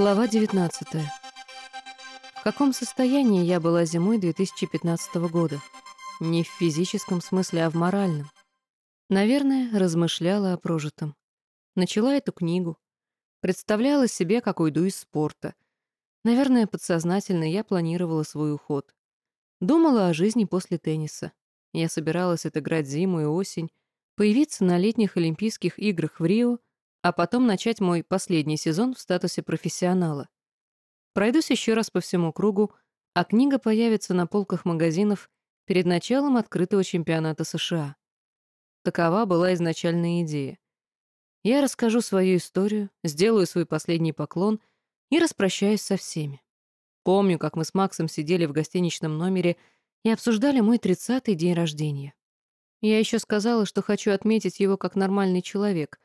Глава 19. В каком состоянии я была зимой 2015 года? Не в физическом смысле, а в моральном. Наверное, размышляла о прожитом. Начала эту книгу. Представляла себе, как уйду из спорта. Наверное, подсознательно я планировала свой уход. Думала о жизни после тенниса. Я собиралась отыграть зиму и осень, появиться на летних Олимпийских играх в Рио, а потом начать мой последний сезон в статусе профессионала. Пройдусь еще раз по всему кругу, а книга появится на полках магазинов перед началом открытого чемпионата США. Такова была изначальная идея. Я расскажу свою историю, сделаю свой последний поклон и распрощаюсь со всеми. Помню, как мы с Максом сидели в гостиничном номере и обсуждали мой тридцатый день рождения. Я еще сказала, что хочу отметить его как нормальный человек,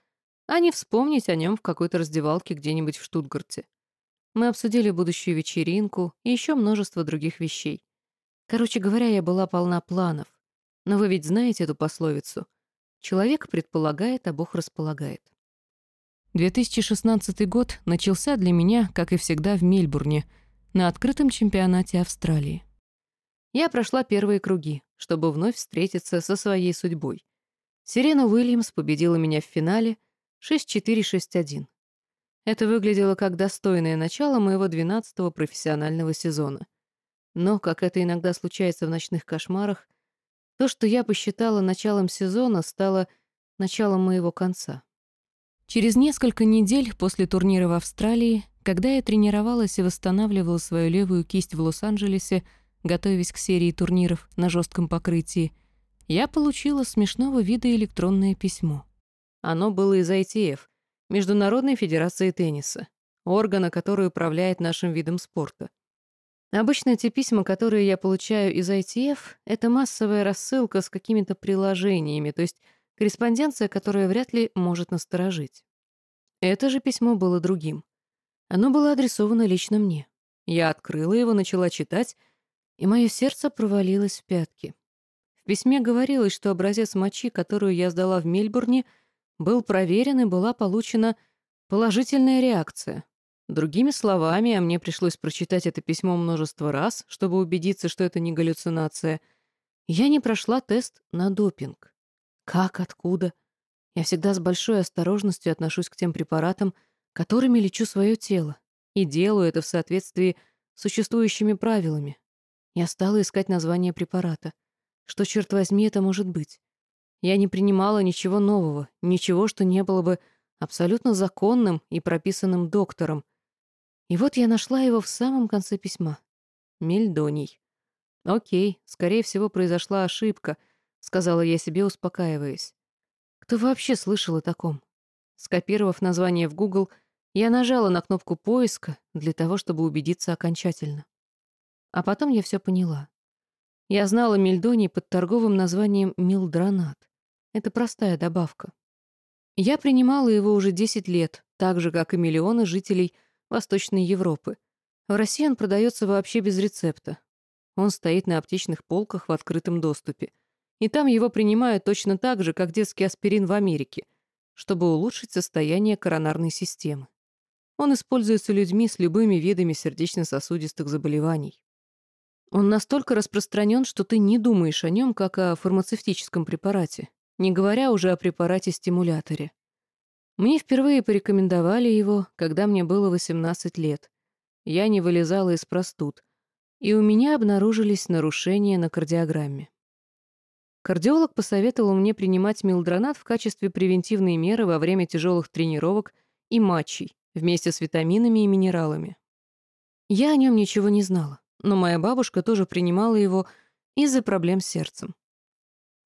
а не вспомнить о нем в какой-то раздевалке где-нибудь в Штутгарте. Мы обсудили будущую вечеринку и еще множество других вещей. Короче говоря, я была полна планов. Но вы ведь знаете эту пословицу. Человек предполагает, а Бог располагает. 2016 год начался для меня, как и всегда, в Мельбурне, на открытом чемпионате Австралии. Я прошла первые круги, чтобы вновь встретиться со своей судьбой. Сирена Уильямс победила меня в финале 6-4-6-1. Это выглядело как достойное начало моего 12-го профессионального сезона. Но, как это иногда случается в ночных кошмарах, то, что я посчитала началом сезона, стало началом моего конца. Через несколько недель после турнира в Австралии, когда я тренировалась и восстанавливала свою левую кисть в Лос-Анджелесе, готовясь к серии турниров на жестком покрытии, я получила смешного вида электронное письмо. Оно было из ITF, Международной Федерации Тенниса, органа, который управляет нашим видом спорта. Обычно те письма, которые я получаю из ITF, это массовая рассылка с какими-то приложениями, то есть корреспонденция, которая вряд ли может насторожить. Это же письмо было другим. Оно было адресовано лично мне. Я открыла его, начала читать — и мое сердце провалилось в пятки. В письме говорилось, что образец мочи, которую я сдала в Мельбурне, был проверен и была получена положительная реакция. Другими словами, а мне пришлось прочитать это письмо множество раз, чтобы убедиться, что это не галлюцинация, я не прошла тест на допинг. Как, откуда? Я всегда с большой осторожностью отношусь к тем препаратам, которыми лечу свое тело, и делаю это в соответствии с существующими правилами. Я стала искать название препарата. Что, черт возьми, это может быть? Я не принимала ничего нового, ничего, что не было бы абсолютно законным и прописанным доктором. И вот я нашла его в самом конце письма. Мельдоний. «Окей, скорее всего, произошла ошибка», — сказала я себе, успокаиваясь. Кто вообще слышал о таком? Скопировав название в Google, я нажала на кнопку поиска для того, чтобы убедиться окончательно. А потом я все поняла. Я знала мельдоний под торговым названием милдронат. Это простая добавка. Я принимала его уже 10 лет, так же, как и миллионы жителей Восточной Европы. В России он продается вообще без рецепта. Он стоит на аптечных полках в открытом доступе. И там его принимают точно так же, как детский аспирин в Америке, чтобы улучшить состояние коронарной системы. Он используется людьми с любыми видами сердечно-сосудистых заболеваний. Он настолько распространен, что ты не думаешь о нем, как о фармацевтическом препарате, не говоря уже о препарате-стимуляторе. Мне впервые порекомендовали его, когда мне было 18 лет. Я не вылезала из простуд, и у меня обнаружились нарушения на кардиограмме. Кардиолог посоветовал мне принимать милдронат в качестве превентивной меры во время тяжелых тренировок и матчей, вместе с витаминами и минералами. Я о нем ничего не знала но моя бабушка тоже принимала его из-за проблем с сердцем.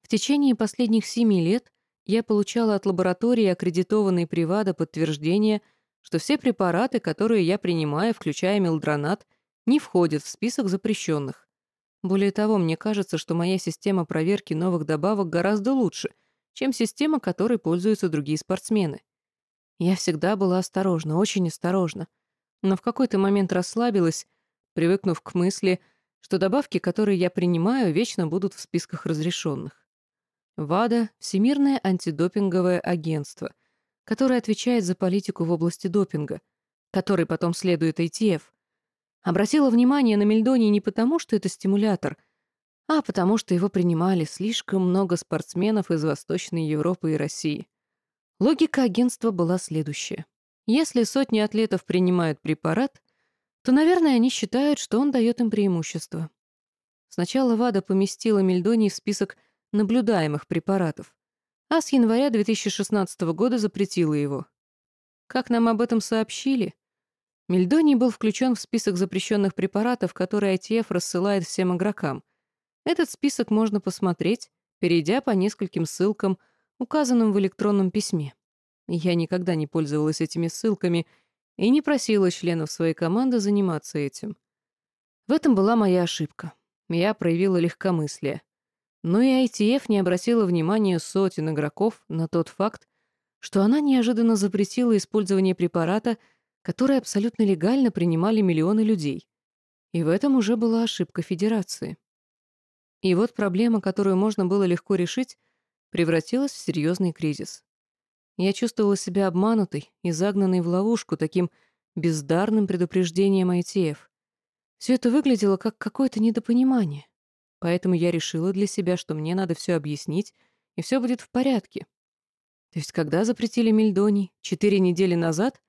В течение последних семи лет я получала от лаборатории, аккредитованной Привада, подтверждение, что все препараты, которые я принимаю, включая мелдронат, не входят в список запрещенных. Более того, мне кажется, что моя система проверки новых добавок гораздо лучше, чем система, которой пользуются другие спортсмены. Я всегда была осторожна, очень осторожна, но в какой-то момент расслабилась привыкнув к мысли, что добавки, которые я принимаю, вечно будут в списках разрешенных. ВАДА — Всемирное антидопинговое агентство, которое отвечает за политику в области допинга, который потом следует ATF, обратила внимание на мельдоний не потому, что это стимулятор, а потому что его принимали слишком много спортсменов из Восточной Европы и России. Логика агентства была следующая. Если сотни атлетов принимают препарат, то, наверное, они считают, что он дает им преимущество. Сначала ВАДА поместила мельдоний в список наблюдаемых препаратов, а с января 2016 года запретила его. Как нам об этом сообщили, мельдоний был включен в список запрещенных препаратов, которые ITF рассылает всем игрокам. Этот список можно посмотреть, перейдя по нескольким ссылкам, указанным в электронном письме. Я никогда не пользовалась этими ссылками и не просила членов своей команды заниматься этим. В этом была моя ошибка. Я проявила легкомыслие. Но и ITF не обратила внимания сотен игроков на тот факт, что она неожиданно запретила использование препарата, который абсолютно легально принимали миллионы людей. И в этом уже была ошибка Федерации. И вот проблема, которую можно было легко решить, превратилась в серьезный кризис. Я чувствовала себя обманутой и загнанной в ловушку таким бездарным предупреждением ITF. Все это выглядело как какое-то недопонимание. Поэтому я решила для себя, что мне надо все объяснить, и все будет в порядке. То есть когда запретили мельдоний? Четыре недели назад?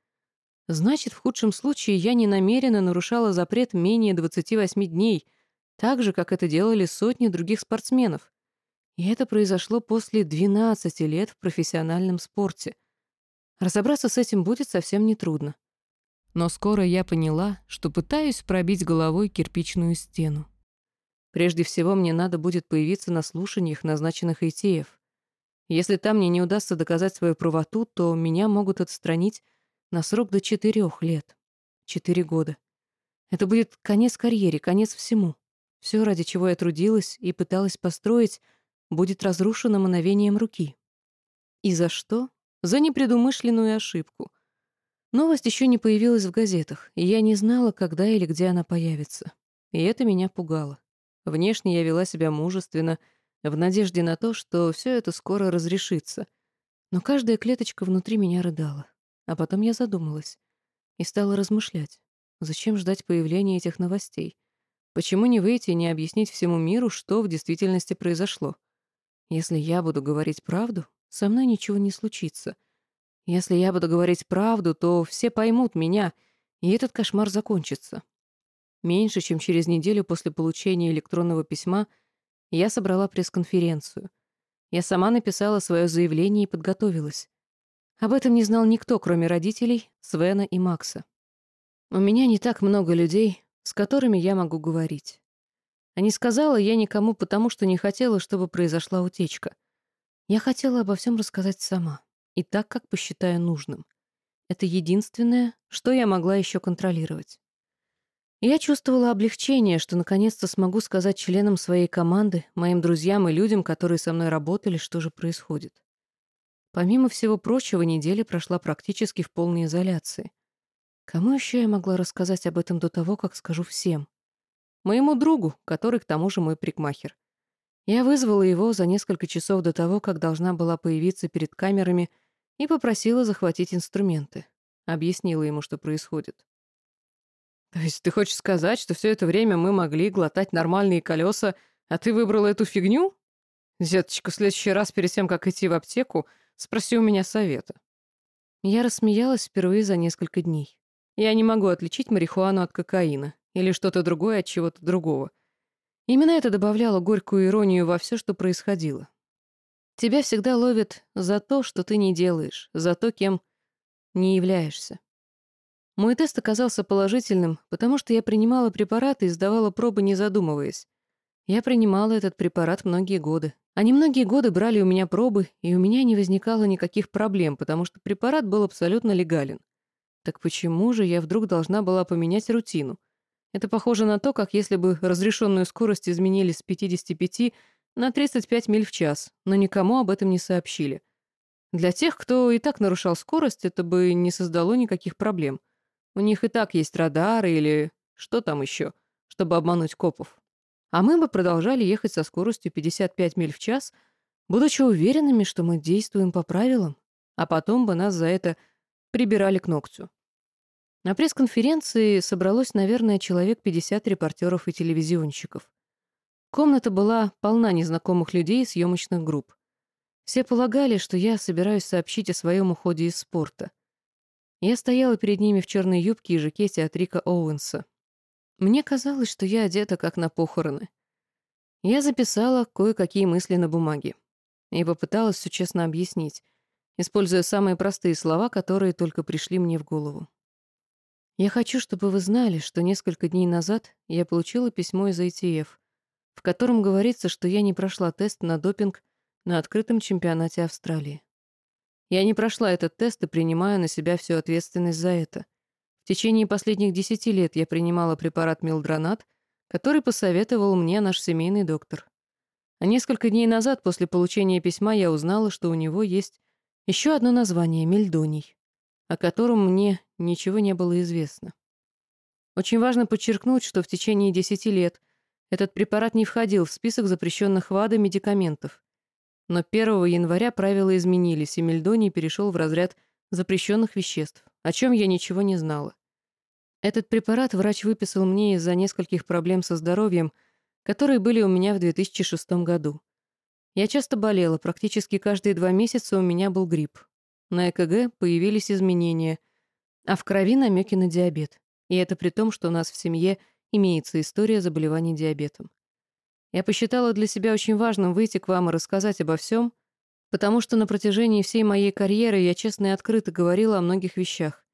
Значит, в худшем случае я не намеренно нарушала запрет менее 28 дней, так же, как это делали сотни других спортсменов. И это произошло после 12 лет в профессиональном спорте. Разобраться с этим будет совсем нетрудно. Но скоро я поняла, что пытаюсь пробить головой кирпичную стену. Прежде всего, мне надо будет появиться на слушаниях, назначенных ITF. Если там мне не удастся доказать свою правоту, то меня могут отстранить на срок до четырех лет. Четыре года. Это будет конец карьере, конец всему. Все, ради чего я трудилась и пыталась построить, будет разрушено мановением руки. И за что? За непредумышленную ошибку — Новость еще не появилась в газетах, и я не знала, когда или где она появится. И это меня пугало. Внешне я вела себя мужественно, в надежде на то, что все это скоро разрешится. Но каждая клеточка внутри меня рыдала. А потом я задумалась и стала размышлять. Зачем ждать появления этих новостей? Почему не выйти и не объяснить всему миру, что в действительности произошло? Если я буду говорить правду, со мной ничего не случится — если я буду говорить правду, то все поймут меня, и этот кошмар закончится. Меньше чем через неделю после получения электронного письма я собрала пресс-конференцию. Я сама написала свое заявление и подготовилась. Об этом не знал никто, кроме родителей, Свена и Макса. У меня не так много людей, с которыми я могу говорить. А не сказала я никому, потому что не хотела, чтобы произошла утечка. Я хотела обо всем рассказать сама и так, как посчитаю нужным. Это единственное, что я могла еще контролировать. Я чувствовала облегчение, что наконец-то смогу сказать членам своей команды, моим друзьям и людям, которые со мной работали, что же происходит. Помимо всего прочего, неделя прошла практически в полной изоляции. Кому еще я могла рассказать об этом до того, как скажу всем? Моему другу, который к тому же мой прикмахер. Я вызвала его за несколько часов до того, как должна была появиться перед камерами и попросила захватить инструменты. Объяснила ему, что происходит. «То есть ты хочешь сказать, что все это время мы могли глотать нормальные колеса, а ты выбрала эту фигню? Деточка, в следующий раз перед тем, как идти в аптеку, спроси у меня совета». Я рассмеялась впервые за несколько дней. Я не могу отличить марихуану от кокаина или что-то другое от чего-то другого. Именно это добавляло горькую иронию во все, что происходило. Тебя всегда ловят за то, что ты не делаешь, за то, кем не являешься. Мой тест оказался положительным, потому что я принимала препараты и сдавала пробы, не задумываясь. Я принимала этот препарат многие годы. Они многие годы брали у меня пробы, и у меня не возникало никаких проблем, потому что препарат был абсолютно легален. Так почему же я вдруг должна была поменять рутину? Это похоже на то, как если бы разрешенную скорость изменили с 55 на 35 миль в час, но никому об этом не сообщили. Для тех, кто и так нарушал скорость, это бы не создало никаких проблем. У них и так есть радары или что там еще, чтобы обмануть копов. А мы бы продолжали ехать со скоростью 55 миль в час, будучи уверенными, что мы действуем по правилам, а потом бы нас за это прибирали к ногтю. На пресс-конференции собралось, наверное, человек 50 репортеров и телевизионщиков. Комната была полна незнакомых людей и съемочных групп. Все полагали, что я собираюсь сообщить о своем уходе из спорта. Я стояла перед ними в черной юбке и жакете от Рика Оуэнса. Мне казалось, что я одета как на похороны. Я записала кое-какие мысли на бумаге и попыталась все честно объяснить, используя самые простые слова, которые только пришли мне в голову. Я хочу, чтобы вы знали, что несколько дней назад я получила письмо из ITF, в котором говорится, что я не прошла тест на допинг на открытом чемпионате Австралии. Я не прошла этот тест и принимаю на себя всю ответственность за это. В течение последних десяти лет я принимала препарат милдронат, который посоветовал мне наш семейный доктор. А несколько дней назад, после получения письма, я узнала, что у него есть еще одно название — мельдоний, о котором мне ничего не было известно. Очень важно подчеркнуть, что в течение десяти лет этот препарат не входил в список запрещенных ВАДА медикаментов. Но 1 января правила изменились, и мельдоний перешел в разряд запрещенных веществ, о чем я ничего не знала. Этот препарат врач выписал мне из-за нескольких проблем со здоровьем, которые были у меня в 2006 году. Я часто болела, практически каждые два месяца у меня был грипп. На ЭКГ появились изменения, а в крови намеки на диабет. И это при том, что у нас в семье имеется история заболеваний диабетом. Я посчитала для себя очень важным выйти к вам и рассказать обо всем, потому что на протяжении всей моей карьеры я честно и открыто говорила о многих вещах.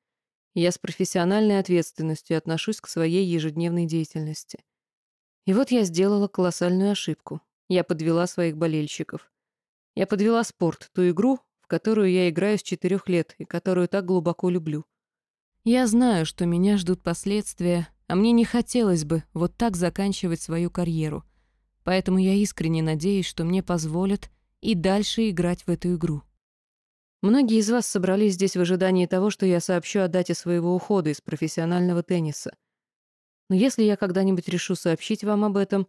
я с профессиональной ответственностью отношусь к своей ежедневной деятельности. И вот я сделала колоссальную ошибку. Я подвела своих болельщиков. Я подвела спорт, ту игру, в которую я играю с четырех лет и которую так глубоко люблю. Я знаю, что меня ждут последствия, а мне не хотелось бы вот так заканчивать свою карьеру — Поэтому я искренне надеюсь, что мне позволят и дальше играть в эту игру. Многие из вас собрались здесь в ожидании того, что я сообщу о дате своего ухода из профессионального тенниса. Но если я когда-нибудь решу сообщить вам об этом,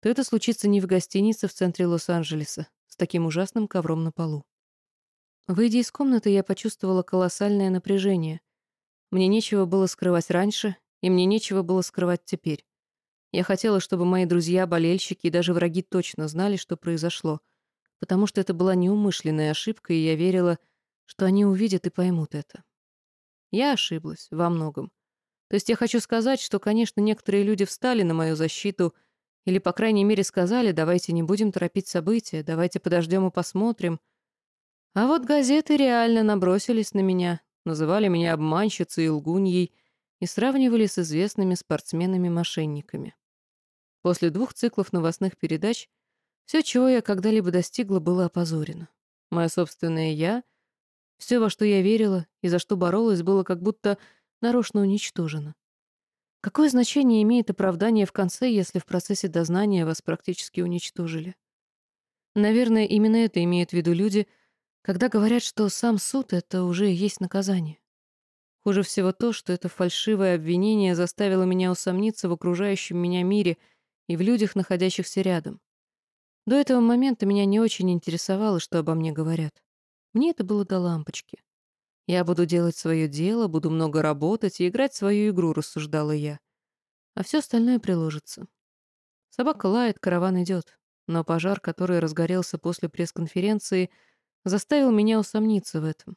то это случится не в гостинице в центре Лос-Анджелеса с таким ужасным ковром на полу. Выйдя из комнаты, я почувствовала колоссальное напряжение. Мне нечего было скрывать раньше, и мне нечего было скрывать теперь. Я хотела, чтобы мои друзья, болельщики и даже враги точно знали, что произошло, потому что это была неумышленная ошибка, и я верила, что они увидят и поймут это. Я ошиблась во многом. То есть я хочу сказать, что, конечно, некоторые люди встали на мою защиту или, по крайней мере, сказали, давайте не будем торопить события, давайте подождем и посмотрим. А вот газеты реально набросились на меня, называли меня обманщицей и лгуньей и сравнивали с известными спортсменами-мошенниками. После двух циклов новостных передач все, чего я когда-либо достигла, было опозорено. Мое собственное «я», все, во что я верила и за что боролась, было как будто нарочно уничтожено. Какое значение имеет оправдание в конце, если в процессе дознания вас практически уничтожили? Наверное, именно это имеют в виду люди, когда говорят, что сам суд — это уже есть наказание. Хуже всего то, что это фальшивое обвинение заставило меня усомниться в окружающем меня мире — и в людях, находящихся рядом. До этого момента меня не очень интересовало, что обо мне говорят. Мне это было до лампочки. Я буду делать свое дело, буду много работать и играть свою игру, рассуждала я. А все остальное приложится. Собака лает, караван идет. Но пожар, который разгорелся после пресс-конференции, заставил меня усомниться в этом.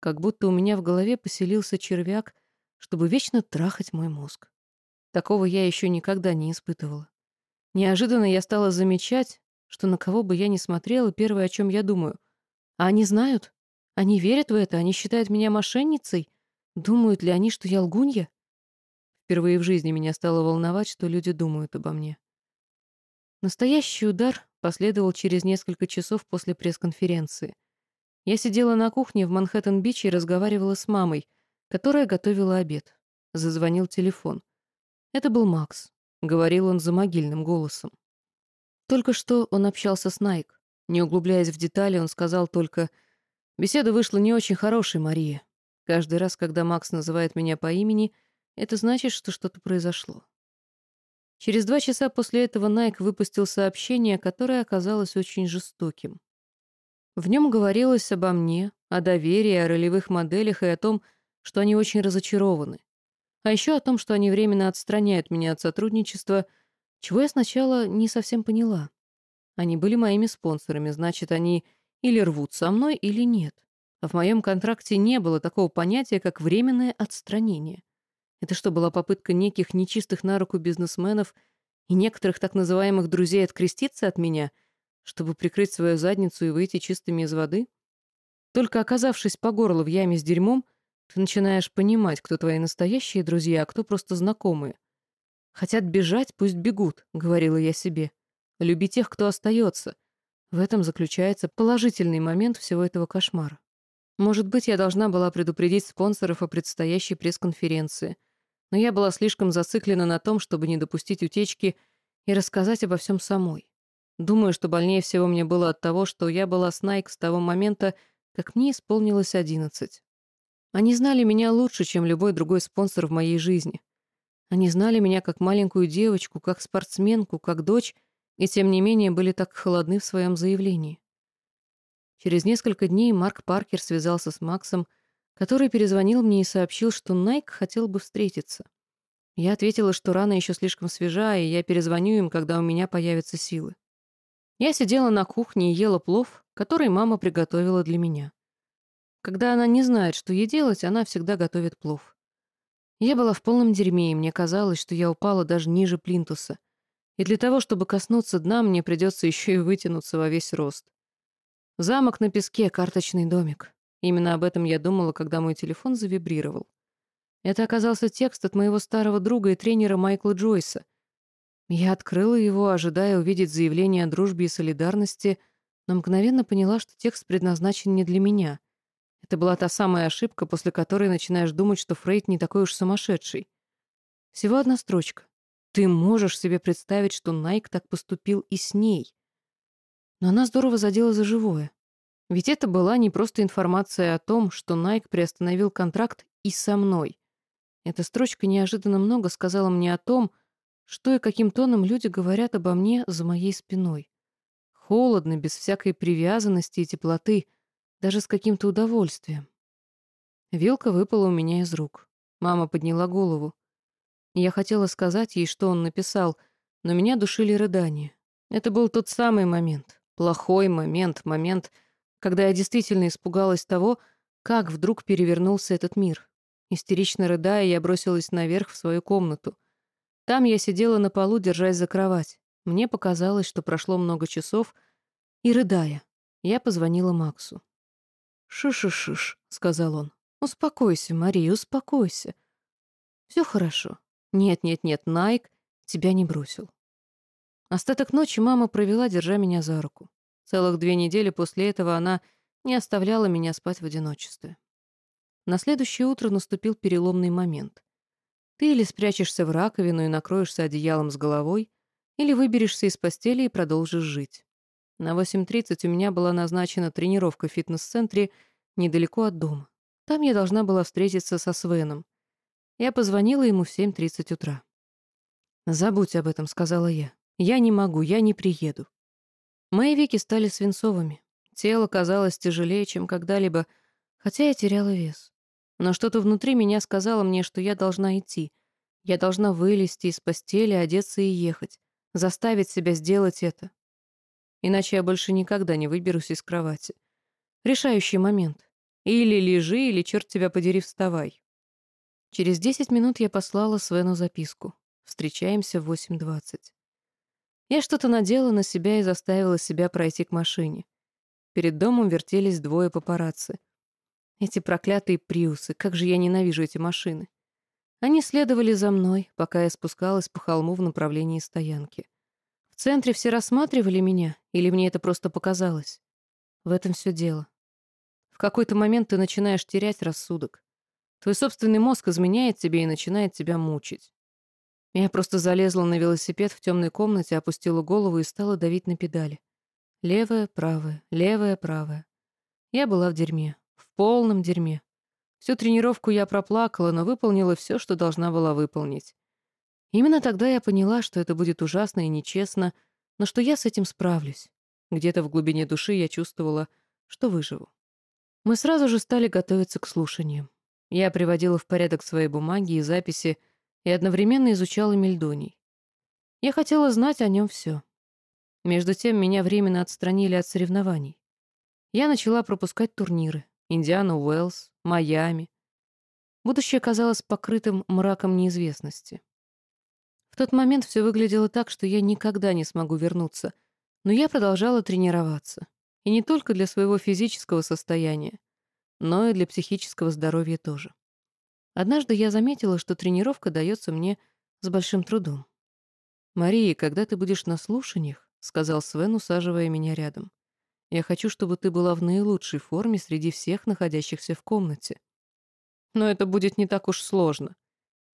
Как будто у меня в голове поселился червяк, чтобы вечно трахать мой мозг. Такого я еще никогда не испытывала. Неожиданно я стала замечать, что на кого бы я ни смотрела, первое, о чем я думаю. А они знают? Они верят в это? Они считают меня мошенницей? Думают ли они, что я лгунья? Впервые в жизни меня стало волновать, что люди думают обо мне. Настоящий удар последовал через несколько часов после пресс-конференции. Я сидела на кухне в Манхэттен-Бич и разговаривала с мамой, которая готовила обед. Зазвонил телефон. Это был Макс. Говорил он за могильным голосом. Только что он общался с Найк. Не углубляясь в детали, он сказал только «Беседа вышла не очень хорошей, Мария. Каждый раз, когда Макс называет меня по имени, это значит, что что-то произошло». Через два часа после этого Найк выпустил сообщение, которое оказалось очень жестоким. В нем говорилось обо мне, о доверии, о ролевых моделях и о том, что они очень разочарованы, А еще о том, что они временно отстраняют меня от сотрудничества, чего я сначала не совсем поняла. Они были моими спонсорами, значит, они или рвут со мной, или нет. А в моем контракте не было такого понятия, как временное отстранение. Это что, была попытка неких нечистых на руку бизнесменов и некоторых так называемых друзей откреститься от меня, чтобы прикрыть свою задницу и выйти чистыми из воды? Только оказавшись по горло в яме с дерьмом, ты начинаешь понимать, кто твои настоящие друзья, а кто просто знакомые. Хотят бежать, пусть бегут, говорила я себе. Люби тех, кто остается. В этом заключается положительный момент всего этого кошмара. Может быть, я должна была предупредить спонсоров о предстоящей пресс-конференции, но я была слишком зациклена на том, чтобы не допустить утечки и рассказать обо всем самой. Думаю, что больнее всего мне было от того, что я была с Найк с того момента, как мне исполнилось одиннадцать. Они знали меня лучше, чем любой другой спонсор в моей жизни. Они знали меня как маленькую девочку, как спортсменку, как дочь, и тем не менее были так холодны в своем заявлении. Через несколько дней Марк Паркер связался с Максом, который перезвонил мне и сообщил, что Найк хотел бы встретиться. Я ответила, что рана еще слишком свежа, и я перезвоню им, когда у меня появятся силы. Я сидела на кухне и ела плов, который мама приготовила для меня. Когда она не знает, что ей делать, она всегда готовит плов. Я была в полном дерьме, и мне казалось, что я упала даже ниже плинтуса. И для того, чтобы коснуться дна, мне придется еще и вытянуться во весь рост. Замок на песке, карточный домик. Именно об этом я думала, когда мой телефон завибрировал. Это оказался текст от моего старого друга и тренера Майкла Джойса. Я открыла его, ожидая увидеть заявление о дружбе и солидарности, но мгновенно поняла, что текст предназначен не для меня. Это была та самая ошибка, после которой начинаешь думать, что Фрейд не такой уж сумасшедший. Всего одна строчка. Ты можешь себе представить, что Найк так поступил и с ней. Но она здорово задела за живое. Ведь это была не просто информация о том, что Найк приостановил контракт и со мной. Эта строчка неожиданно много сказала мне о том, что и каким тоном люди говорят обо мне за моей спиной. Холодно, без всякой привязанности и теплоты, даже с каким-то удовольствием. Вилка выпала у меня из рук. Мама подняла голову. Я хотела сказать ей, что он написал, но меня душили рыдания. Это был тот самый момент, плохой момент, момент, когда я действительно испугалась того, как вдруг перевернулся этот мир. Истерично рыдая, я бросилась наверх в свою комнату. Там я сидела на полу, держась за кровать. Мне показалось, что прошло много часов, и, рыдая, я позвонила Максу. «Шиш-шиш-шиш», — сказал он. «Успокойся, Мария, успокойся. Все хорошо. Нет-нет-нет, Найк тебя не бросил. Остаток ночи мама провела, держа меня за руку. Целых две недели после этого она не оставляла меня спать в одиночестве. На следующее утро наступил переломный момент. Ты или спрячешься в раковину и накроешься одеялом с головой, или выберешься из постели и продолжишь жить. На 8.30 у меня была назначена тренировка в фитнес-центре недалеко от дома. Там я должна была встретиться со Свеном. Я позвонила ему в 7.30 утра. «Забудь об этом», — сказала я. «Я не могу, я не приеду». Мои веки стали свинцовыми. Тело казалось тяжелее, чем когда-либо, хотя я теряла вес. Но что-то внутри меня сказало мне, что я должна идти. Я должна вылезти из постели, одеться и ехать. Заставить себя сделать это. Иначе я больше никогда не выберусь из кровати. Решающий момент. Или лежи, или, черт тебя подери, вставай. Через 10 минут я послала Свену записку. Встречаемся в 8.20. Я что-то надела на себя и заставила себя пройти к машине. Перед домом вертелись двое папарацци. Эти проклятые приусы, как же я ненавижу эти машины. Они следовали за мной, пока я спускалась по холму в направлении стоянки. В центре все рассматривали меня, или мне это просто показалось? В этом все дело. В какой-то момент ты начинаешь терять рассудок. Твой собственный мозг изменяет тебе и начинает тебя мучить. Я просто залезла на велосипед в темной комнате, опустила голову и стала давить на педали. Левая, правая, левая, правая. Я была в дерьме, полном дерьме. Всю тренировку я проплакала, но выполнила все, что должна была выполнить. Именно тогда я поняла, что это будет ужасно и нечестно, но что я с этим справлюсь. Где-то в глубине души я чувствовала, что выживу. Мы сразу же стали готовиться к слушаниям. Я приводила в порядок свои бумаги и записи и одновременно изучала Мельдоний. Я хотела знать о нем все. Между тем меня временно отстранили от соревнований. Я начала пропускать турниры. Индиана Уэллс, Майами. Будущее казалось покрытым мраком неизвестности. В тот момент все выглядело так, что я никогда не смогу вернуться, но я продолжала тренироваться. И не только для своего физического состояния, но и для психического здоровья тоже. Однажды я заметила, что тренировка дается мне с большим трудом. «Мария, когда ты будешь на слушаниях, — сказал Свен, усаживая меня рядом. «Я хочу, чтобы ты была в наилучшей форме среди всех находящихся в комнате». «Но это будет не так уж сложно».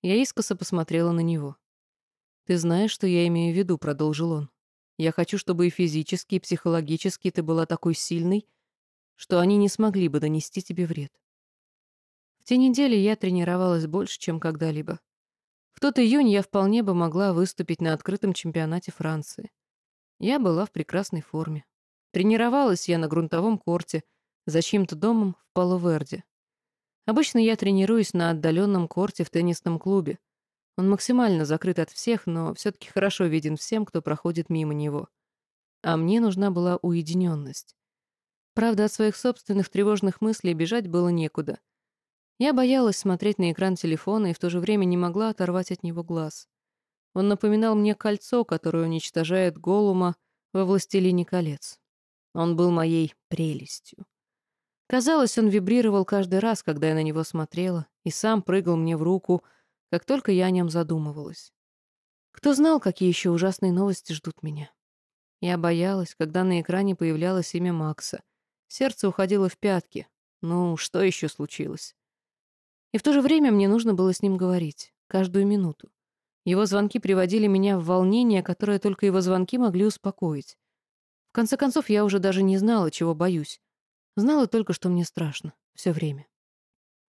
Я искоса посмотрела на него. «Ты знаешь, что я имею в виду», — продолжил он. «Я хочу, чтобы и физически, и психологически ты была такой сильной, что они не смогли бы донести тебе вред». В те недели я тренировалась больше, чем когда-либо. В тот июнь я вполне бы могла выступить на открытом чемпионате Франции. Я была в прекрасной форме. Тренировалась я на грунтовом корте, за чьим-то домом в Паловерде. Обычно я тренируюсь на отдаленном корте в теннисном клубе. Он максимально закрыт от всех, но все-таки хорошо виден всем, кто проходит мимо него. А мне нужна была уединенность. Правда, от своих собственных тревожных мыслей бежать было некуда. Я боялась смотреть на экран телефона и в то же время не могла оторвать от него глаз. Он напоминал мне кольцо, которое уничтожает Голума во «Властелине колец». Он был моей прелестью. Казалось, он вибрировал каждый раз, когда я на него смотрела, и сам прыгал мне в руку, как только я о нем задумывалась. Кто знал, какие еще ужасные новости ждут меня? Я боялась, когда на экране появлялось имя Макса. Сердце уходило в пятки. Ну, что еще случилось? И в то же время мне нужно было с ним говорить, каждую минуту. Его звонки приводили меня в волнение, которое только его звонки могли успокоить. Конце концов, я уже даже не знала, чего боюсь. Знала только, что мне страшно. Все время.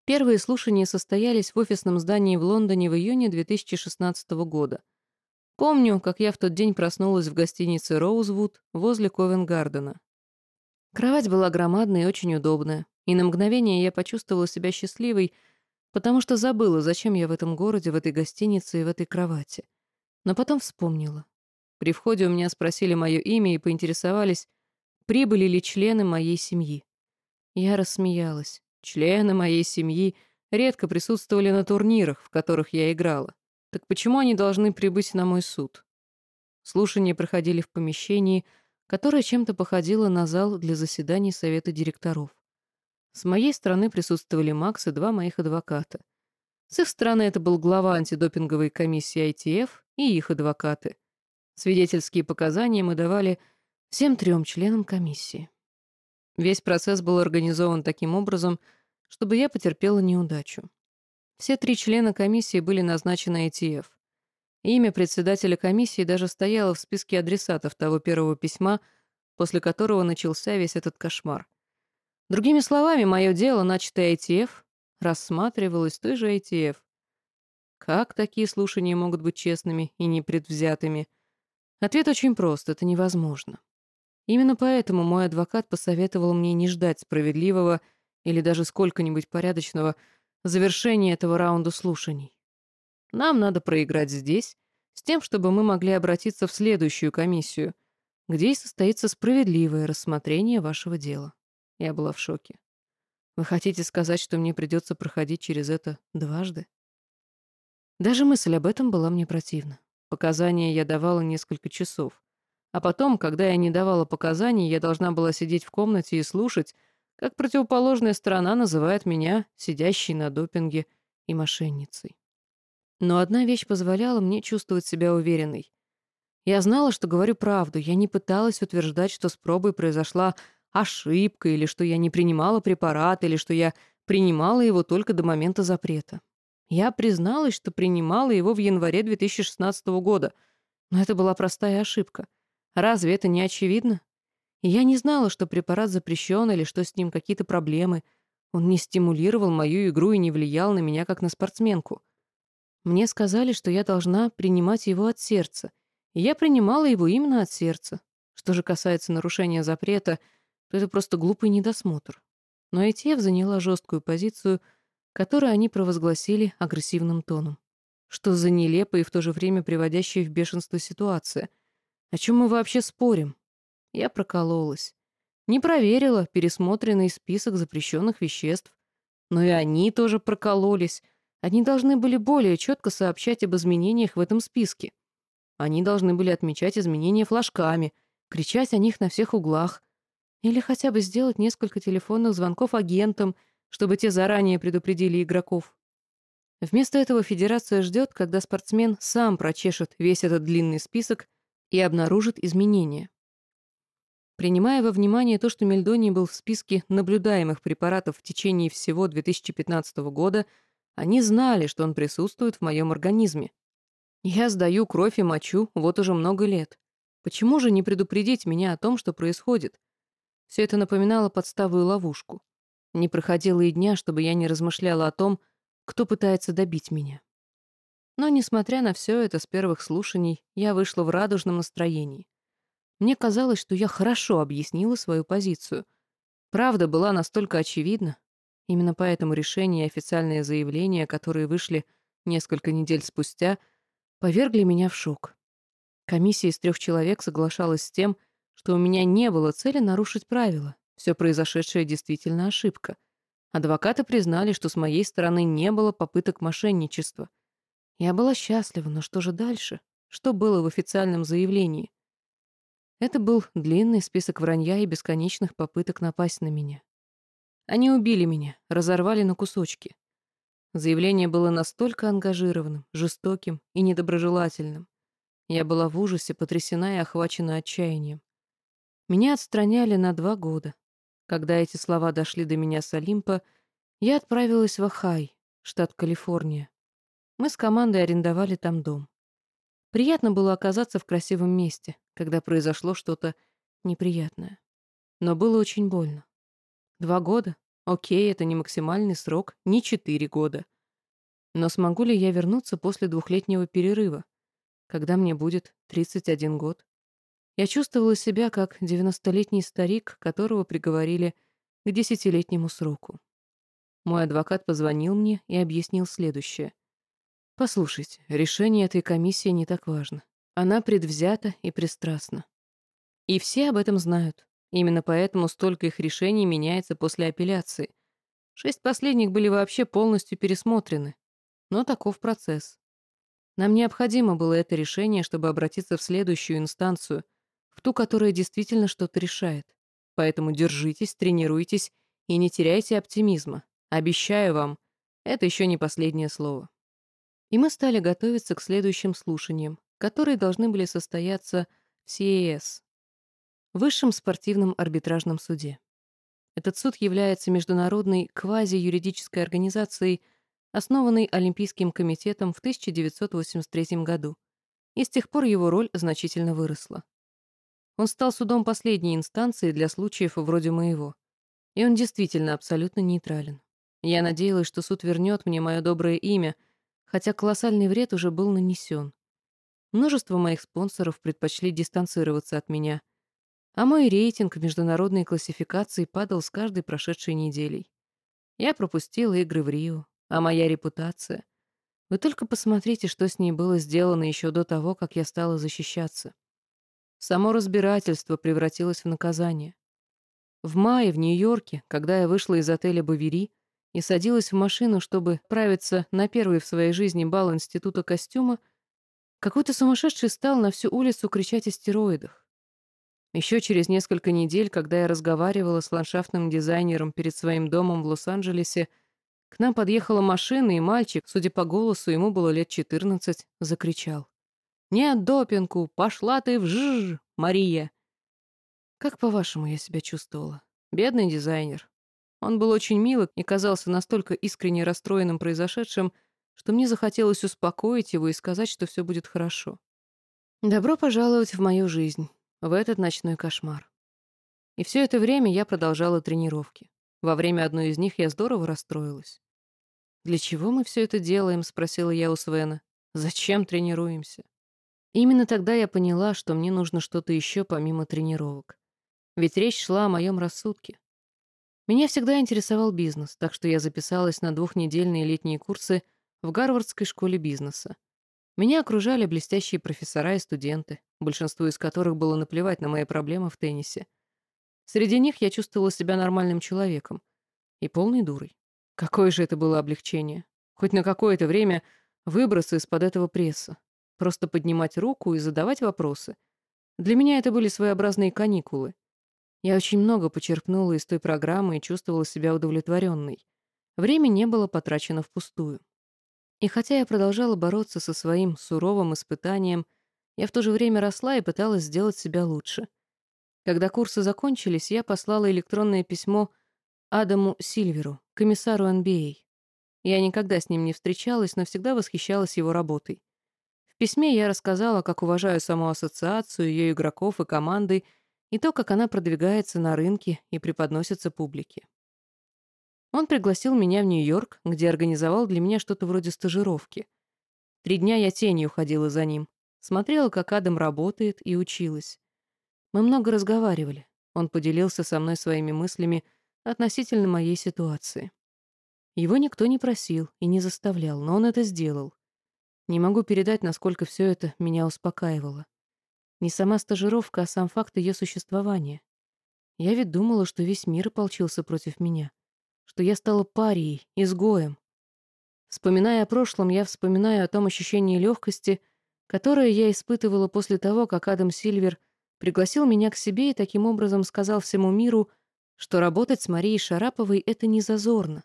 Первые слушания состоялись в офисном здании в Лондоне в июне 2016 года. Помню, как я в тот день проснулась в гостинице «Роузвуд» возле Ковенгардена. Кровать была громадная и очень удобная, и на мгновение я почувствовала себя счастливой, потому что забыла, зачем я в этом городе, в этой гостинице и в этой кровати. Но потом вспомнила. При входе у меня спросили мое имя и поинтересовались, прибыли ли члены моей семьи. Я рассмеялась. Члены моей семьи редко присутствовали на турнирах, в которых я играла. Так почему они должны прибыть на мой суд? Слушания проходили в помещении, которое чем-то походило на зал для заседаний совета директоров. С моей стороны присутствовали Макс и два моих адвоката. С их стороны это был глава антидопинговой комиссии ITF и их адвокаты. Свидетельские показания мы давали всем трем членам комиссии. Весь процесс был организован таким образом, чтобы я потерпела неудачу. Все три члена комиссии были назначены ITF. Имя председателя комиссии даже стояло в списке адресатов того первого письма, после которого начался весь этот кошмар. Другими словами, мое дело, начатое ITF, рассматривалось той же ITF. Как такие слушания могут быть честными и непредвзятыми? Ответ очень прост — это невозможно. Именно поэтому мой адвокат посоветовал мне не ждать справедливого или даже сколько-нибудь порядочного завершения этого раунда слушаний. Нам надо проиграть здесь, с тем, чтобы мы могли обратиться в следующую комиссию, где и состоится справедливое рассмотрение вашего дела. Я была в шоке. Вы хотите сказать, что мне придется проходить через это дважды? Даже мысль об этом была мне противна. Показания я давала несколько часов. А потом, когда я не давала показаний, я должна была сидеть в комнате и слушать, как противоположная сторона называет меня сидящей на допинге и мошенницей. Но одна вещь позволяла мне чувствовать себя уверенной. Я знала, что говорю правду, я не пыталась утверждать, что с пробой произошла ошибка, или что я не принимала препарат, или что я принимала его только до момента запрета. Я призналась, что принимала его в январе 2016 года, но это была простая ошибка. Разве это не очевидно? Я не знала, что препарат запрещен или что с ним какие-то проблемы. Он не стимулировал мою игру и не влиял на меня как на спортсменку. Мне сказали, что я должна принимать его от сердца, и я принимала его именно от сердца. Что же касается нарушения запрета — то это просто глупый недосмотр. Но ITF заняла жесткую позицию, который они провозгласили агрессивным тоном. Что за нелепая и в то же время приводящая в бешенство ситуация? О чем мы вообще спорим? Я прокололась. Не проверила пересмотренный список запрещенных веществ. Но и они тоже прокололись. Они должны были более четко сообщать об изменениях в этом списке. Они должны были отмечать изменения флажками, кричать о них на всех углах. Или хотя бы сделать несколько телефонных звонков агентам, чтобы те заранее предупредили игроков. Вместо этого федерация ждет, когда спортсмен сам прочешет весь этот длинный список и обнаружит изменения. Принимая во внимание то, что Мельдоний был в списке наблюдаемых препаратов в течение всего 2015 года, они знали, что он присутствует в моем организме. Я сдаю кровь и мочу вот уже много лет. Почему же не предупредить меня о том, что происходит? Все это напоминало подставую ловушку. Не проходило и дня, чтобы я не размышляла о том, кто пытается добить меня. Но, несмотря на все это с первых слушаний, я вышла в радужном настроении. Мне казалось, что я хорошо объяснила свою позицию. Правда была настолько очевидна. Именно поэтому решение и официальные заявления, которые вышли несколько недель спустя, повергли меня в шок. Комиссия из трех человек соглашалась с тем, что у меня не было цели нарушить правила. Все произошедшее действительно ошибка. Адвокаты признали, что с моей стороны не было попыток мошенничества. Я была счастлива, но что же дальше? Что было в официальном заявлении? Это был длинный список вранья и бесконечных попыток напасть на меня. Они убили меня, разорвали на кусочки. Заявление было настолько ангажированным, жестоким и недоброжелательным. Я была в ужасе, потрясена и охвачена отчаянием. Меня отстраняли на два года. Когда эти слова дошли до меня с Олимпа, я отправилась в Ахай, штат Калифорния. Мы с командой арендовали там дом. Приятно было оказаться в красивом месте, когда произошло что-то неприятное. Но было очень больно. Два года? Окей, это не максимальный срок, не четыре года. Но смогу ли я вернуться после двухлетнего перерыва, когда мне будет 31 год? Я чувствовала себя как девяностолетний старик, которого приговорили к десятилетнему сроку. Мой адвокат позвонил мне и объяснил следующее — Послушайте, решение этой комиссии не так важно. Она предвзята и пристрастна. И все об этом знают. Именно поэтому столько их решений меняется после апелляции. Шесть последних были вообще полностью пересмотрены. Но таков процесс. Нам необходимо было это решение, чтобы обратиться в следующую инстанцию, в ту, которая действительно что-то решает. Поэтому держитесь, тренируйтесь и не теряйте оптимизма. Обещаю вам, это еще не последнее слово и мы стали готовиться к следующим слушаниям, которые должны были состояться в CES, Высшем спортивном арбитражном суде. Этот суд является международной квази-юридической организацией, основанной Олимпийским комитетом в 1983 году, и с тех пор его роль значительно выросла. Он стал судом последней инстанции для случаев вроде моего, и он действительно абсолютно нейтрален. Я надеялась, что суд вернет мне мое доброе имя — хотя колоссальный вред уже был нанесен. Множество моих спонсоров предпочли дистанцироваться от меня, а мой рейтинг в международной классификации падал с каждой прошедшей неделей. Я пропустила игры в Рио, а моя репутация... Вы только посмотрите, что с ней было сделано еще до того, как я стала защищаться. Само разбирательство превратилось в наказание. В мае в Нью-Йорке, когда я вышла из отеля «Бавери», и садилась в машину, чтобы правиться на первый в своей жизни бал института костюма, какой-то сумасшедший стал на всю улицу кричать о стероидах. Еще через несколько недель, когда я разговаривала с ландшафтным дизайнером перед своим домом в Лос-Анджелесе, к нам подъехала машина, и мальчик, судя по голосу, ему было лет 14, закричал. «Нет, допингу! Пошла ты в жжж, Мария!» Как, по-вашему, я себя чувствовала? Бедный дизайнер. Он был очень мил и казался настолько искренне расстроенным произошедшим, что мне захотелось успокоить его и сказать, что все будет хорошо. Добро пожаловать в мою жизнь, в этот ночной кошмар. И все это время я продолжала тренировки. Во время одной из них я здорово расстроилась. «Для чего мы все это делаем?» — спросила я у Свена. «Зачем тренируемся?» Именно тогда я поняла, что мне нужно что-то еще помимо тренировок. Ведь речь шла о моем рассудке. Меня всегда интересовал бизнес, так что я записалась на двухнедельные летние курсы в Гарвардской школе бизнеса. Меня окружали блестящие профессора и студенты, большинству из которых было наплевать на мои проблемы в теннисе. Среди них я чувствовала себя нормальным человеком и полной дурой. Какое же это было облегчение. Хоть на какое-то время выбраться из-под этого пресса. Просто поднимать руку и задавать вопросы. Для меня это были своеобразные каникулы. Я очень много почерпнула из той программы и чувствовала себя удовлетворенной. Время не было потрачено впустую. И хотя я продолжала бороться со своим суровым испытанием, я в то же время росла и пыталась сделать себя лучше. Когда курсы закончились, я послала электронное письмо Адаму Сильверу, комиссару NBA. Я никогда с ним не встречалась, но всегда восхищалась его работой. Письме я рассказала, как уважаю саму ассоциацию, ее игроков и команды, и то, как она продвигается на рынке и преподносится публике. Он пригласил меня в Нью-Йорк, где организовал для меня что-то вроде стажировки. Три дня я тенью ходила за ним, смотрела, как Адам работает, и училась. Мы много разговаривали. Он поделился со мной своими мыслями относительно моей ситуации. Его никто не просил и не заставлял, но он это сделал. Не могу передать, насколько все это меня успокаивало. Не сама стажировка, а сам факт ее существования. Я ведь думала, что весь мир ополчился против меня что я стала парией, изгоем. Вспоминая о прошлом, я вспоминаю о том ощущении легкости, которое я испытывала после того, как Адам Сильвер пригласил меня к себе и таким образом сказал всему миру, что работать с Марией Шараповой — это не зазорно.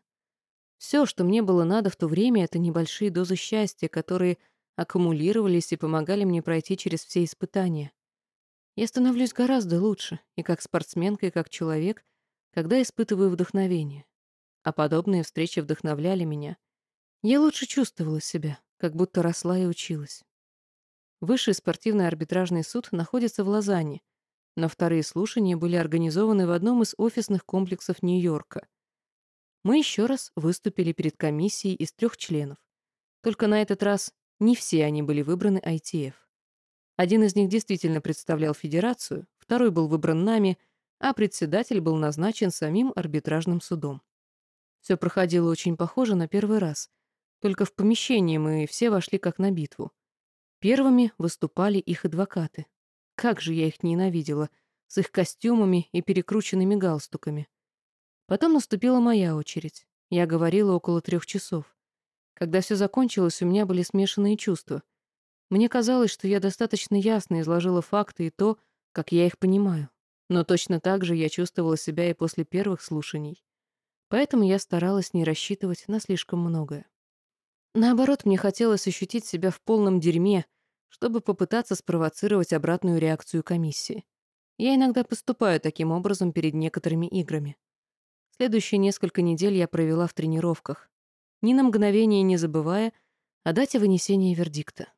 Все, что мне было надо в то время, — это небольшие дозы счастья, которые аккумулировались и помогали мне пройти через все испытания. Я становлюсь гораздо лучше, и как спортсменка, и как человек, когда испытываю вдохновение а подобные встречи вдохновляли меня. Я лучше чувствовала себя, как будто росла и училась. Высший спортивный арбитражный суд находится в Лозанне, но вторые слушания были организованы в одном из офисных комплексов Нью-Йорка. Мы еще раз выступили перед комиссией из трех членов. Только на этот раз не все они были выбраны ITF. Один из них действительно представлял федерацию, второй был выбран нами, а председатель был назначен самим арбитражным судом. Все проходило очень похоже на первый раз. Только в помещении мы все вошли как на битву. Первыми выступали их адвокаты. Как же я их ненавидела, с их костюмами и перекрученными галстуками. Потом наступила моя очередь. Я говорила около трех часов. Когда все закончилось, у меня были смешанные чувства. Мне казалось, что я достаточно ясно изложила факты и то, как я их понимаю. Но точно так же я чувствовала себя и после первых слушаний поэтому я старалась не рассчитывать на слишком многое. Наоборот, мне хотелось ощутить себя в полном дерьме, чтобы попытаться спровоцировать обратную реакцию комиссии. Я иногда поступаю таким образом перед некоторыми играми. Следующие несколько недель я провела в тренировках, ни на мгновение не забывая о дате вынесения вердикта.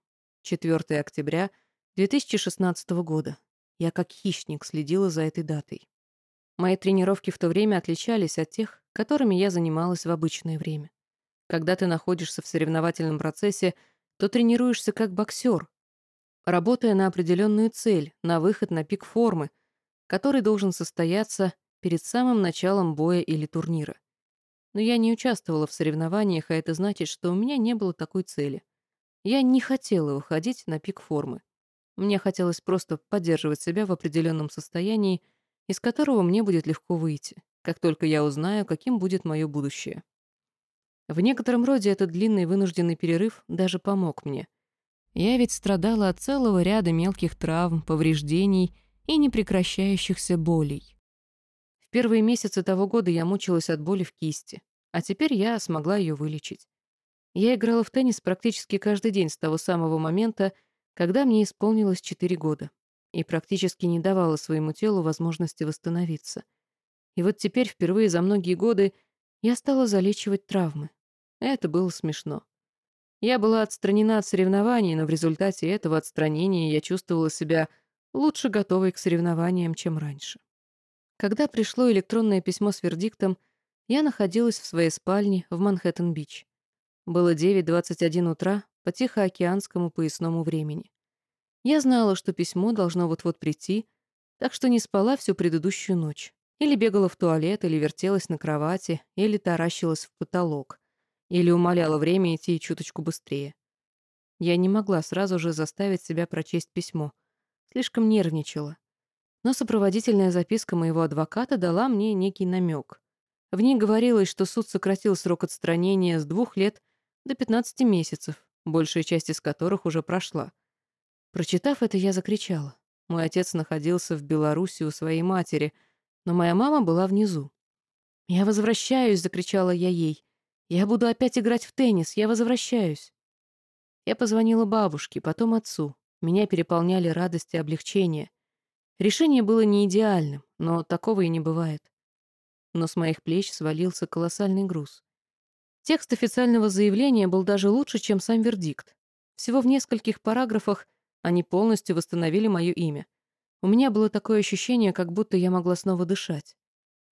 4 октября 2016 года. Я как хищник следила за этой датой. Мои тренировки в то время отличались от тех, которыми я занималась в обычное время. Когда ты находишься в соревновательном процессе, то тренируешься как боксер, работая на определенную цель, на выход на пик формы, который должен состояться перед самым началом боя или турнира. Но я не участвовала в соревнованиях, а это значит, что у меня не было такой цели. Я не хотела выходить на пик формы. Мне хотелось просто поддерживать себя в определенном состоянии, из которого мне будет легко выйти как только я узнаю, каким будет мое будущее. В некотором роде этот длинный вынужденный перерыв даже помог мне. Я ведь страдала от целого ряда мелких травм, повреждений и непрекращающихся болей. Первые месяцы того года я мучилась от боли в кисти, а теперь я смогла ее вылечить. Я играла в теннис практически каждый день с того самого момента, когда мне исполнилось 4 года, и практически не давала своему телу возможности восстановиться — и вот теперь, впервые за многие годы, я стала залечивать травмы. Это было смешно. Я была отстранена от соревнований, но в результате этого отстранения я чувствовала себя лучше готовой к соревнованиям, чем раньше. Когда пришло электронное письмо с вердиктом, я находилась в своей спальне в Манхэттен-Бич. Было 9.21 утра по Тихоокеанскому поясному времени. Я знала, что письмо должно вот-вот прийти, так что не спала всю предыдущую ночь Или бегала в туалет, или вертелась на кровати, или таращилась в потолок, или умоляла время идти чуточку быстрее. Я не могла сразу же заставить себя прочесть письмо. Слишком нервничала. Но сопроводительная записка моего адвоката дала мне некий намек. В ней говорилось, что суд сократил срок отстранения с двух лет до 15 месяцев, большая часть из которых уже прошла. Прочитав это, я закричала. Мой отец находился в Беларуси у своей матери, но моя мама была внизу. «Я возвращаюсь!» — закричала я ей. «Я буду опять играть в теннис! Я возвращаюсь!» Я позвонила бабушке, потом отцу. Меня переполняли радость и облегчение. Решение было не идеальным, но такого и не бывает. Но с моих плеч свалился колоссальный груз. Текст официального заявления был даже лучше, чем сам вердикт. Всего в нескольких параграфах они полностью восстановили мое имя. У меня было такое ощущение, как будто я могла снова дышать.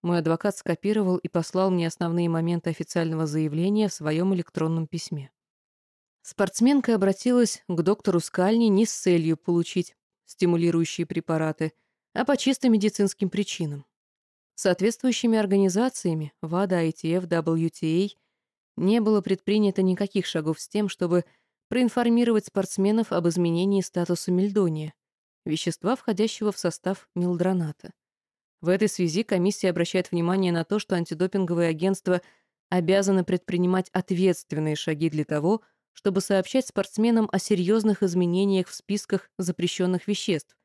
Мой адвокат скопировал и послал мне основные моменты официального заявления в своем электронном письме. Спортсменка обратилась к доктору Скальни не с целью получить стимулирующие препараты, а по чисто медицинским причинам. Соответствующими организациями ВАДА, ITF, WTA не было предпринято никаких шагов с тем, чтобы проинформировать спортсменов об изменении статуса мельдония, вещества, входящего в состав милдроната. В этой связи комиссия обращает внимание на то, что антидопинговые агентства обязаны предпринимать ответственные шаги для того, чтобы сообщать спортсменам о серьезных изменениях в списках запрещенных веществ,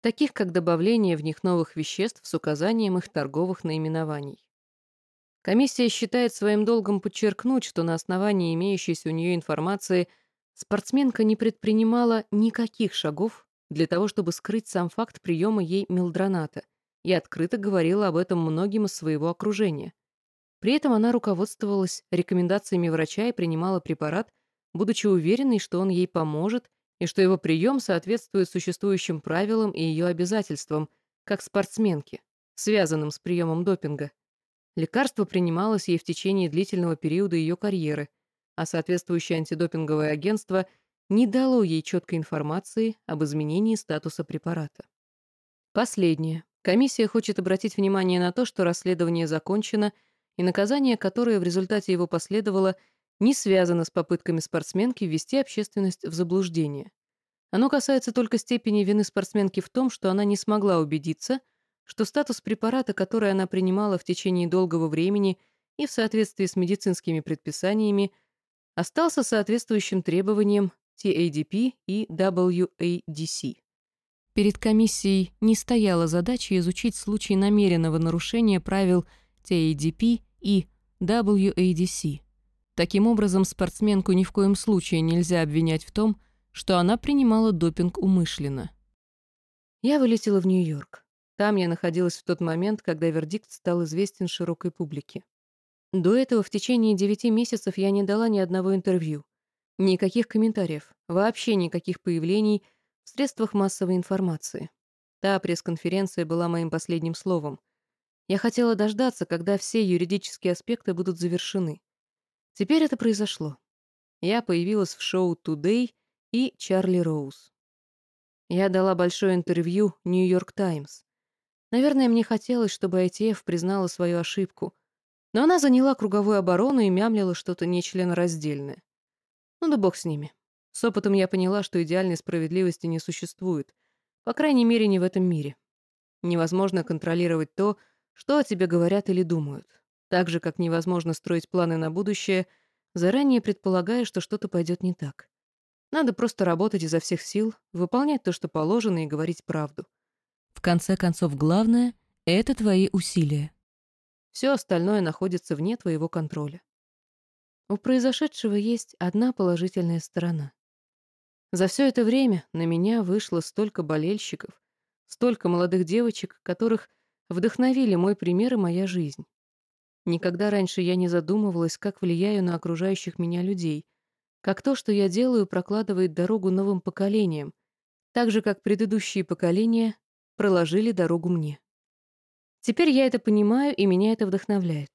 таких как добавление в них новых веществ с указанием их торговых наименований. Комиссия считает своим долгом подчеркнуть, что на основании имеющейся у нее информации спортсменка не предпринимала никаких шагов для того, чтобы скрыть сам факт приема ей милдроната, и открыто говорила об этом многим из своего окружения. При этом она руководствовалась рекомендациями врача и принимала препарат, будучи уверенной, что он ей поможет и что его прием соответствует существующим правилам и ее обязательствам, как спортсменки, связанным с приемом допинга. Лекарство принималось ей в течение длительного периода ее карьеры, а соответствующее антидопинговое агентство не дало ей четкой информации об изменении статуса препарата. Последнее. Комиссия хочет обратить внимание на то, что расследование закончено, и наказание, которое в результате его последовало, не связано с попытками спортсменки ввести общественность в заблуждение. Оно касается только степени вины спортсменки в том, что она не смогла убедиться, что статус препарата, который она принимала в течение долгого времени и в соответствии с медицинскими предписаниями, остался соответствующим требованиям TADP и WADC. Перед комиссией не стояла задача изучить случай намеренного нарушения правил TADP и WADC. Таким образом, спортсменку ни в коем случае нельзя обвинять в том, что она принимала допинг умышленно. Я вылетела в Нью-Йорк. Там я находилась в тот момент, когда вердикт стал известен широкой публике. До этого в течение девяти месяцев я не дала ни одного интервью. Никаких комментариев, вообще никаких появлений в средствах массовой информации. Та пресс-конференция была моим последним словом. Я хотела дождаться, когда все юридические аспекты будут завершены. Теперь это произошло. Я появилась в шоу «Today» и «Чарли Роуз». Я дала большое интервью «Нью-Йорк Таймс». Наверное, мне хотелось, чтобы ITF признала свою ошибку, но она заняла круговую оборону и мямлила что-то нечленораздельное. Ну да бог с ними. С опытом я поняла, что идеальной справедливости не существует, по крайней мере, не в этом мире. Невозможно контролировать то, что о тебе говорят или думают. Так же, как невозможно строить планы на будущее, заранее предполагая, что что-то пойдет не так. Надо просто работать изо всех сил, выполнять то, что положено, и говорить правду. В конце концов, главное — это твои усилия. Все остальное находится вне твоего контроля. У произошедшего есть одна положительная сторона. За все это время на меня вышло столько болельщиков, столько молодых девочек, которых вдохновили мой пример и моя жизнь. Никогда раньше я не задумывалась, как влияю на окружающих меня людей, как то, что я делаю, прокладывает дорогу новым поколениям, так же, как предыдущие поколения проложили дорогу мне. Теперь я это понимаю, и меня это вдохновляет.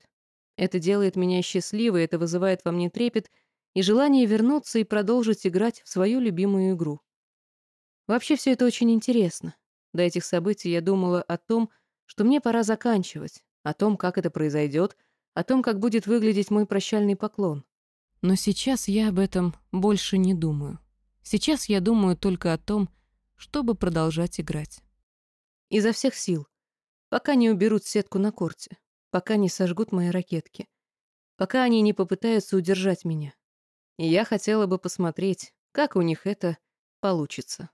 Это делает меня счастливой, это вызывает во мне трепет и желание вернуться и продолжить играть в свою любимую игру. Вообще все это очень интересно. До этих событий я думала о том, что мне пора заканчивать, о том, как это произойдет, о том, как будет выглядеть мой прощальный поклон. Но сейчас я об этом больше не думаю. Сейчас я думаю только о том, чтобы продолжать играть. Изо всех сил. Пока не уберут сетку на корте. Пока не сожгут мои ракетки. Пока они не попытаются удержать меня. И я хотела бы посмотреть, как у них это получится.